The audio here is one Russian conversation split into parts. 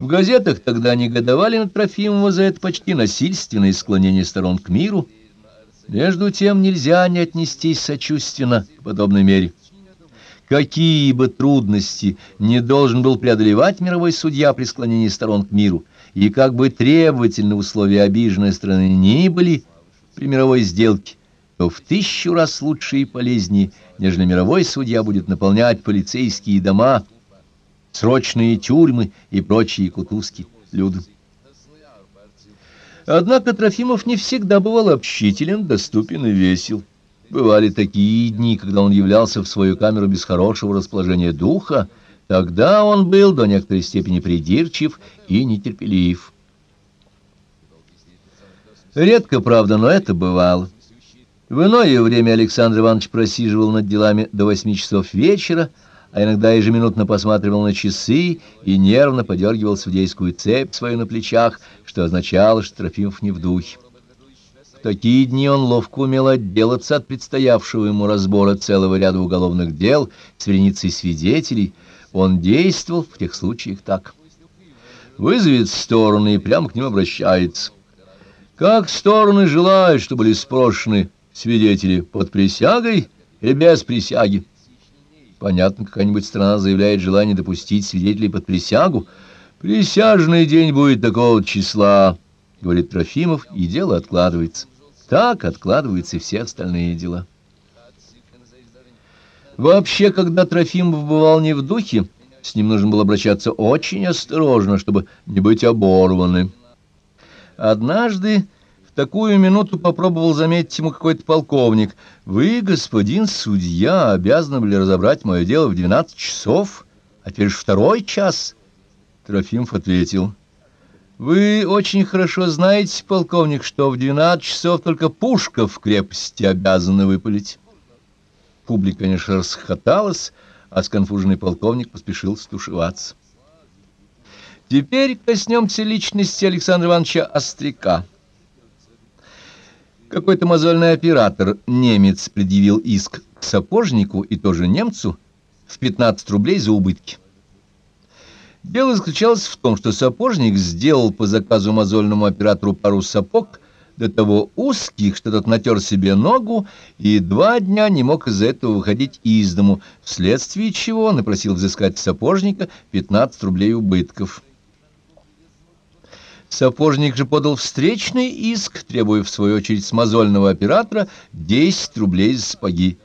В газетах тогда негодовали над Трофимова за это почти насильственное склонение сторон к миру. Между тем нельзя не отнестись сочувственно к подобной мере. Какие бы трудности не должен был преодолевать мировой судья при склонении сторон к миру, и как бы требовательны условия обиженной страны ни были при мировой сделке, то в тысячу раз лучше и полезнее, нежели мировой судья будет наполнять полицейские дома, срочные тюрьмы и прочие кутузки людям. Однако Трофимов не всегда бывал общителен, доступен и весел. Бывали такие дни, когда он являлся в свою камеру без хорошего расположения духа, тогда он был до некоторой степени придирчив и нетерпелив. Редко, правда, но это бывало. В иное время Александр Иванович просиживал над делами до восьми часов вечера, а иногда ежеминутно посматривал на часы и нервно подергивал судейскую цепь свою на плечах, что означало, что Трофимов не в духе. В такие дни он ловко умел отделаться от предстоявшего ему разбора целого ряда уголовных дел с вереницей свидетелей. Он действовал в тех случаях так. Вызовет стороны и прямо к ним обращается. Как стороны желают, чтобы были спрошены свидетели под присягой или без присяги? Понятно, какая-нибудь страна заявляет желание допустить свидетелей под присягу. Присяжный день будет такого числа. — говорит Трофимов, и дело откладывается. Так откладываются все остальные дела. Вообще, когда Трофимов бывал не в духе, с ним нужно было обращаться очень осторожно, чтобы не быть оборванным. Однажды такую минуту попробовал заметить ему какой-то полковник. «Вы, господин судья, обязаны были разобрать мое дело в двенадцать часов, а теперь второй час». Трофимов ответил — вы очень хорошо знаете, полковник, что в двенадцать часов только пушка в крепости обязана выпалить. Публика, конечно, расхоталась, а сконфуженный полковник поспешил стушеваться. Теперь коснемся личности Александра Ивановича Остряка. Какой-то мозольный оператор, немец, предъявил иск к сапожнику и тоже немцу в 15 рублей за убытки. Дело заключалось в том, что сапожник сделал по заказу мозольному оператору пару сапог, до того узких, что тот натер себе ногу, и два дня не мог из-за этого выходить из дому, вследствие чего он и просил взыскать сапожника 15 рублей убытков. Сапожник же подал встречный иск, требуя в свою очередь с мозольного оператора 10 рублей за сапоги.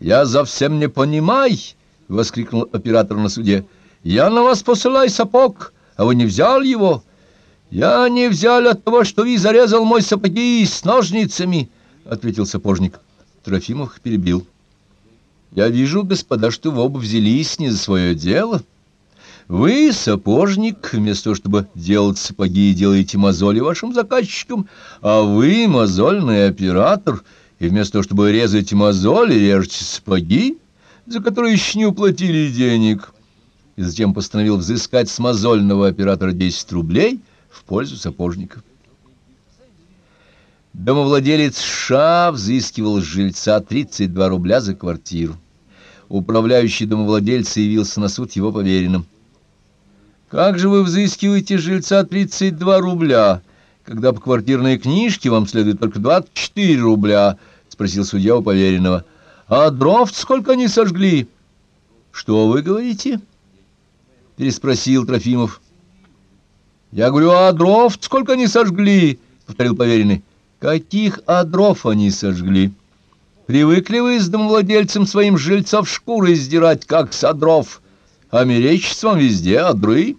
«Я совсем не понимай!» — воскликнул оператор на суде. Я на вас посылаю сапог, а вы не взял его. Я не взял от того, что вы зарезал мой сапоги с ножницами, — ответил сапожник. Трофимов перебил. Я вижу, господа, что вы оба взялись не за свое дело. Вы, сапожник, вместо того, чтобы делать сапоги, делаете мозоли вашим заказчикам, а вы, мозольный оператор, и вместо того, чтобы резать мозоли, режете сапоги, за которые еще не уплатили денег» и затем постановил взыскать с мозольного оператора 10 рублей в пользу сапожника. Домовладелец Ша взыскивал с жильца 32 рубля за квартиру. Управляющий домовладельца явился на суд его поверенным. «Как же вы взыскиваете жильца 32 рубля, когда по квартирной книжке вам следует только 24 рубля?» — спросил судья у поверенного. «А дров сколько они сожгли?» «Что вы говорите?» переспросил Трофимов. «Я говорю, а дров сколько они сожгли?» — повторил поверенный. «Каких одров они сожгли? Привыкли вы с домовладельцем своим жильцов шкуры сдирать, как с одров, а мерещится вам везде одры?»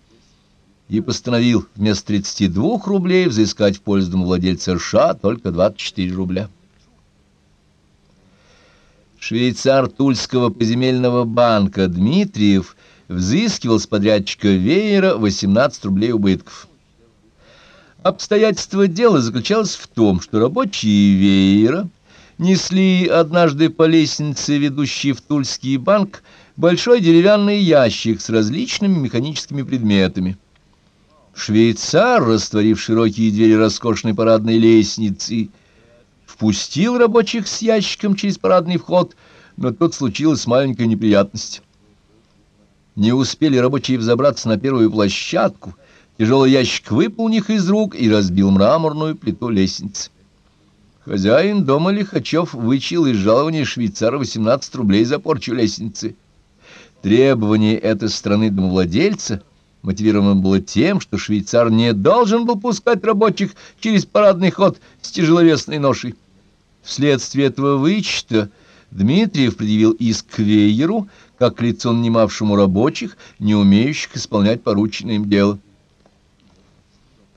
И постановил вместо 32 рублей взыскать в пользу домовладельца ша только 24 рубля. Швейцар Тульского поземельного банка Дмитриев — взыскивал с подрядчика веера 18 рублей убытков. Обстоятельство дела заключалось в том, что рабочие веера несли однажды по лестнице, ведущей в Тульский банк, большой деревянный ящик с различными механическими предметами. Швейцар, растворив широкие двери роскошной парадной лестницы, впустил рабочих с ящиком через парадный вход, но тут случилась маленькая неприятность. Не успели рабочие взобраться на первую площадку, Тяжелый ящик выпал у них из рук и разбил мраморную плиту лестницы. Хозяин дома Лихачев вычил из жалования швейцара 18 рублей за порчу лестницы. Требование этой страны домовладельца мотивировано было тем, что швейцар не должен был пускать рабочих через парадный ход с тяжеловесной ношей. Вследствие этого вычета Дмитриев предъявил иск Вейеру, как лицу нанимавшему рабочих, не умеющих исполнять порученное им дело.